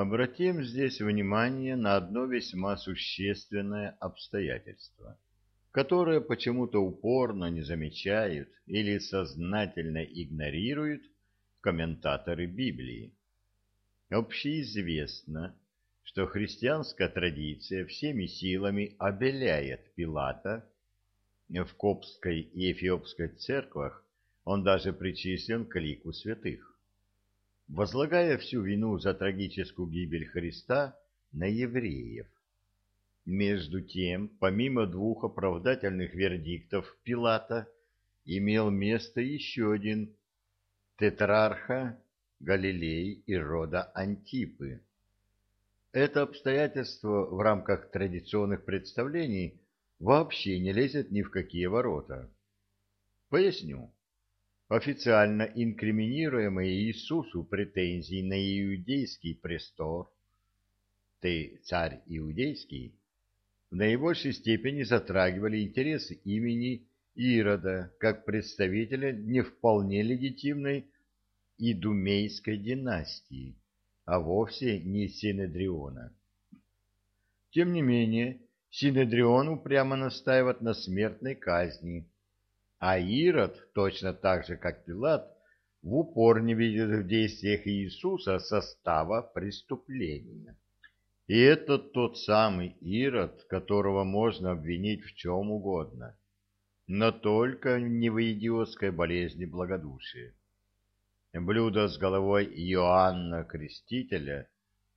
Обратим здесь внимание на одно весьма существенное обстоятельство, которое почему-то упорно не замечают или сознательно игнорируют комментаторы Библии. Общеизвестно, что христианская традиция всеми силами обеляет Пилата. В Копской и Эфиопской церквах он даже причислен к лику святых возлагая всю вину за трагическую гибель Христа на евреев. Между тем, помимо двух оправдательных вердиктов Пилата, имел место еще один тетрарха Галилей и рода Антипы. Это обстоятельство в рамках традиционных представлений вообще не лезет ни в какие ворота. Поясню официально инкриминируемые Иисусу претензии на иудейский престол, «ты царь иудейский», в наибольшей степени затрагивали интересы имени Ирода как представителя не вполне легитимной идумейской династии, а вовсе не Синедриона. Тем не менее, Синедрион упрямо настаивает на смертной казни – а Ирод, точно так же, как Пилат, в упор не видит в действиях Иисуса состава преступления. И это тот самый Ирод, которого можно обвинить в чем угодно, но только не в идиотской болезни благодушия. Блюдо с головой Иоанна Крестителя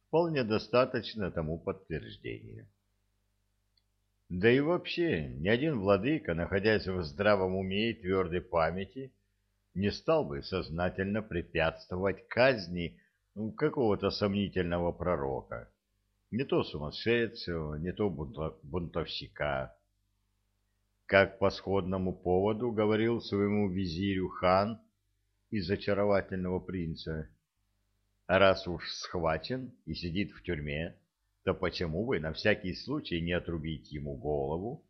вполне достаточно тому подтверждения. Да и вообще, ни один владыка, находясь в здравом уме и твердой памяти, не стал бы сознательно препятствовать казни ну, какого-то сомнительного пророка, не то сумасшедшего, не то бунтовщика. Как по сходному поводу говорил своему визирю хан из очаровательного принца, раз уж схвачен и сидит в тюрьме, то почему бы на всякий случай не отрубить ему голову?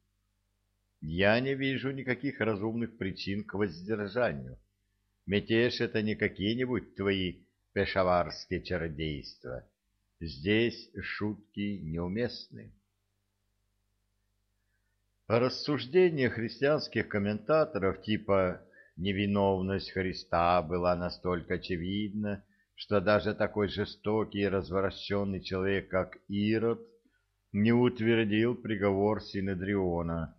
Я не вижу никаких разумных причин к воздержанию. Мятеж — это не какие-нибудь твои пешаварские чародейства. Здесь шутки неуместны. Рассуждения христианских комментаторов типа «невиновность Христа была настолько очевидна, что даже такой жестокий и развращенный человек, как Ирод, не утвердил приговор Синедриона.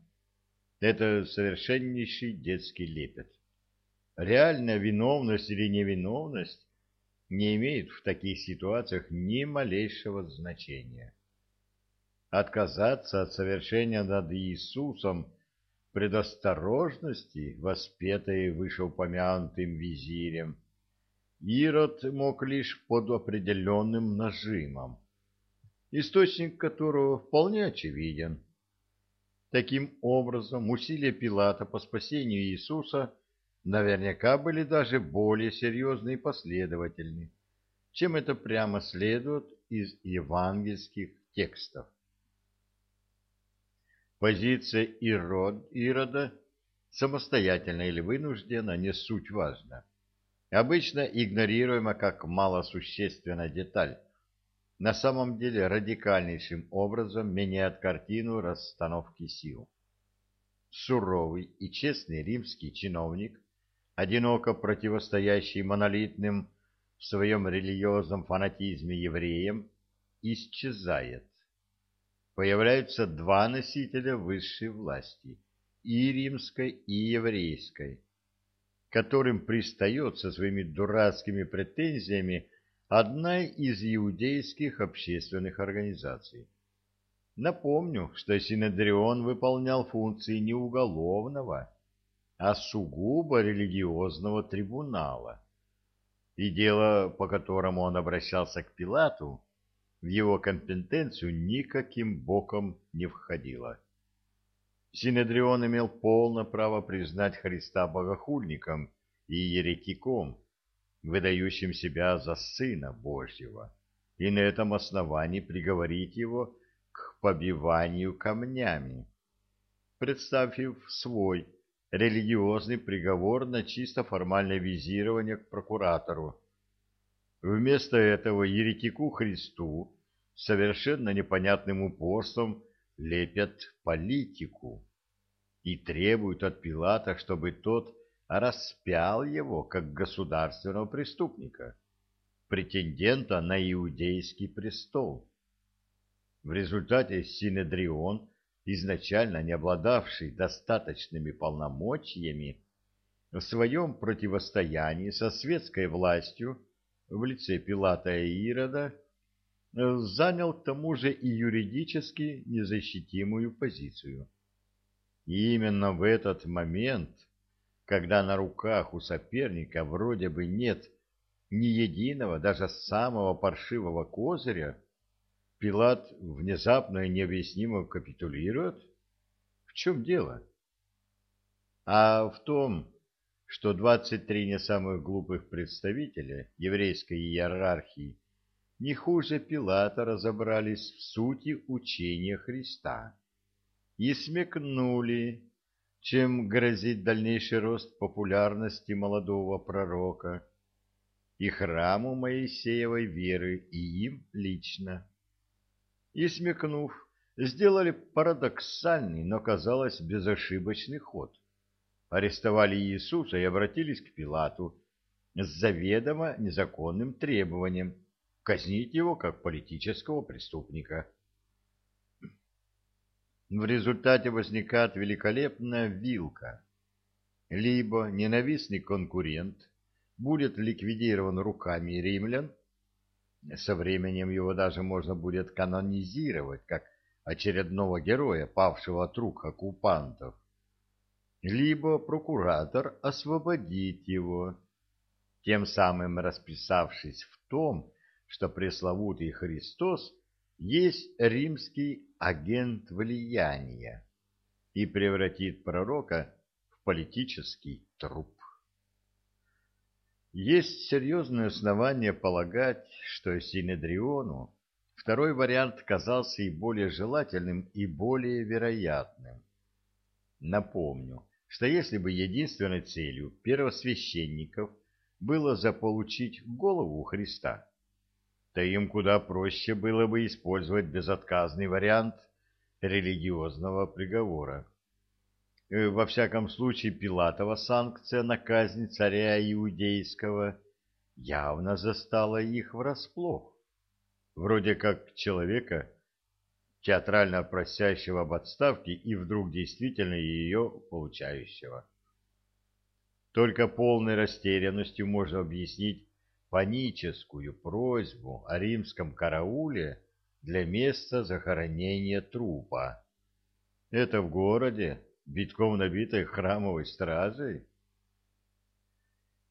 Это совершеннейший детский лепет. Реальная виновность или невиновность не имеет в таких ситуациях ни малейшего значения. Отказаться от совершения над Иисусом предосторожности, воспетой вышеупомянутым визирем, Ирод мог лишь под определенным нажимом, источник которого вполне очевиден. Таким образом, усилия Пилата по спасению Иисуса наверняка были даже более серьезны и последовательны, чем это прямо следует из евангельских текстов. Позиция Ирод, Ирода, самостоятельно или вынуждена, не суть важна обычно игнорируема как малосущественная деталь, на самом деле радикальнейшим образом меняет картину расстановки сил. Суровый и честный римский чиновник, одиноко противостоящий монолитным в своем религиозном фанатизме евреям, исчезает. Появляются два носителя высшей власти – и римской, и еврейской – которым пристает со своими дурацкими претензиями одна из иудейских общественных организаций. Напомню, что Синедрион выполнял функции не уголовного, а сугубо религиозного трибунала. И дело, по которому он обращался к Пилату, в его компетенцию никаким боком не входило. Синедрион имел полное право признать Христа богохульником и еретиком, выдающим себя за Сына Божьего, и на этом основании приговорить его к побиванию камнями, представив свой религиозный приговор на чисто формальное визирование к прокуратору. Вместо этого еретику Христу совершенно непонятным упорством лепят политику и требуют от Пилата, чтобы тот распял его как государственного преступника, претендента на иудейский престол. В результате Синедрион, изначально не обладавший достаточными полномочиями, в своем противостоянии со светской властью в лице Пилата и Ирода занял к тому же и юридически незащитимую позицию. И именно в этот момент, когда на руках у соперника вроде бы нет ни единого, даже самого паршивого козыря, Пилат внезапно и необъяснимо капитулирует? В чем дело? А в том, что 23 не самых глупых представителя еврейской иерархии не хуже Пилата разобрались в сути учения Христа и смекнули, чем грозит дальнейший рост популярности молодого пророка и храму Моисеевой веры, и им лично. И смекнув, сделали парадоксальный, но, казалось, безошибочный ход арестовали Иисуса и обратились к Пилату с заведомо незаконным требованием казнить его как политического преступника. В результате возникает великолепная вилка. Либо ненавистный конкурент будет ликвидирован руками римлян, со временем его даже можно будет канонизировать как очередного героя, павшего от рук оккупантов, либо прокуратор освободит его, тем самым расписавшись в том, что пресловутый Христос есть римский агент влияния и превратит пророка в политический труп. Есть серьезные основания полагать, что Синедриону второй вариант казался и более желательным, и более вероятным. Напомню, что если бы единственной целью первосвященников было заполучить голову Христа, то им куда проще было бы использовать безотказный вариант религиозного приговора. Э, во всяком случае, Пилатова санкция на казнь царя иудейского явно застала их врасплох. Вроде как человека, театрально просящего об отставке и вдруг действительно ее получающего. Только полной растерянностью можно объяснить паническую просьбу о римском карауле для места захоронения трупа. Это в городе, битком набитой храмовой стражей?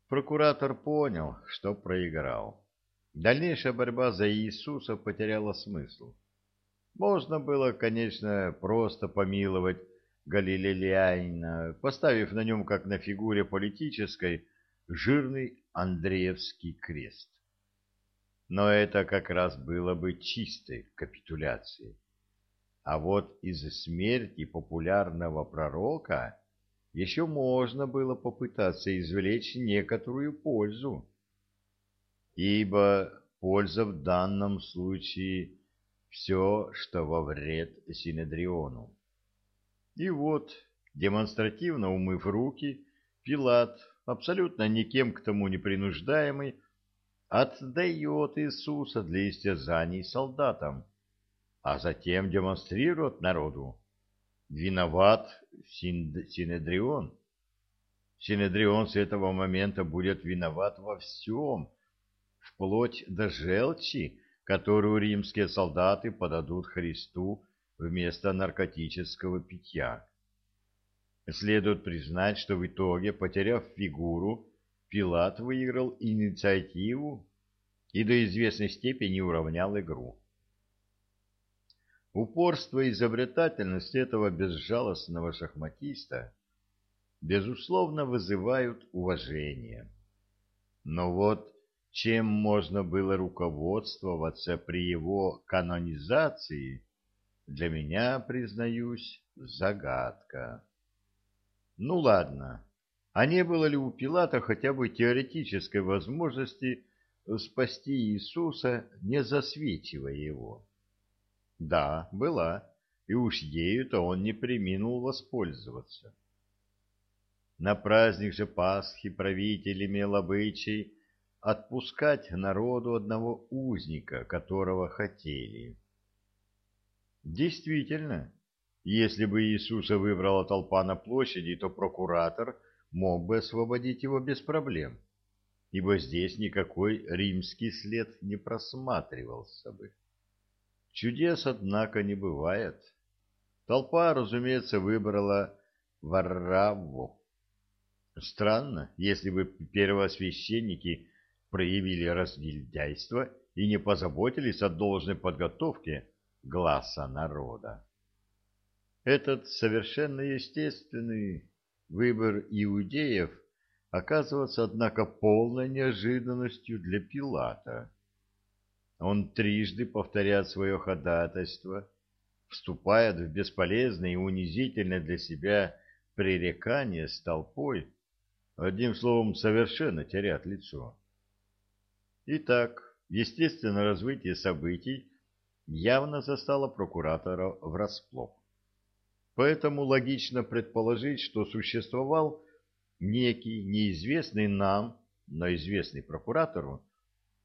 Прокуратор понял, что проиграл. Дальнейшая борьба за Иисуса потеряла смысл. Можно было, конечно, просто помиловать Галилеяина, поставив на нем, как на фигуре политической, жирный Андреевский крест. Но это как раз было бы чистой капитуляцией. А вот из смерти популярного пророка еще можно было попытаться извлечь некоторую пользу. Ибо польза в данном случае все, что во вред Синедриону. И вот, демонстративно умыв руки, Пилат, абсолютно никем к тому не принуждаемый, отдает Иисуса для истязаний солдатам, а затем демонстрирует народу. Виноват Синедрион. Синедрион с этого момента будет виноват во всем, вплоть до желчи, которую римские солдаты подадут Христу вместо наркотического питья. Следует признать, что в итоге, потеряв фигуру, Пилат выиграл инициативу и до известной степени уравнял игру. Упорство и изобретательность этого безжалостного шахматиста безусловно вызывают уважение. Но вот чем можно было руководствоваться при его канонизации, для меня, признаюсь, загадка. Ну ладно, а не было ли у Пилата хотя бы теоретической возможности спасти Иисуса, не засвечивая его? Да, была, и уж ею-то он не приминул воспользоваться. На праздник же Пасхи правитель имел обычай отпускать народу одного узника, которого хотели. Действительно, если бы Иисуса выбрала толпа на площади, то прокуратор мог бы освободить его без проблем, ибо здесь никакой римский след не просматривался бы. Чудес, однако, не бывает. Толпа, разумеется, выбрала Варраву. Странно, если бы первосвященники проявили разгильдяйство и не позаботились о должной подготовке глаза народа. Этот совершенно естественный выбор иудеев оказывается, однако, полной неожиданностью для Пилата. Он трижды повторяет свое ходатайство, вступает в бесполезное и унизительное для себя пререкание с толпой, одним словом, совершенно теряет лицо. Итак, естественное развитие событий явно застало прокуратора врасплох. Поэтому логично предположить, что существовал некий неизвестный нам, но известный прокуратору,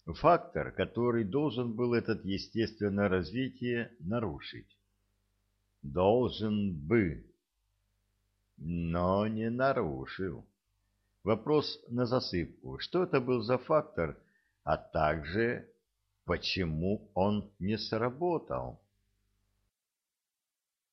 фактор, который должен был это естественное развитие нарушить. Должен бы, но не нарушил. Вопрос на засыпку. Что это был за фактор, а также почему он не сработал?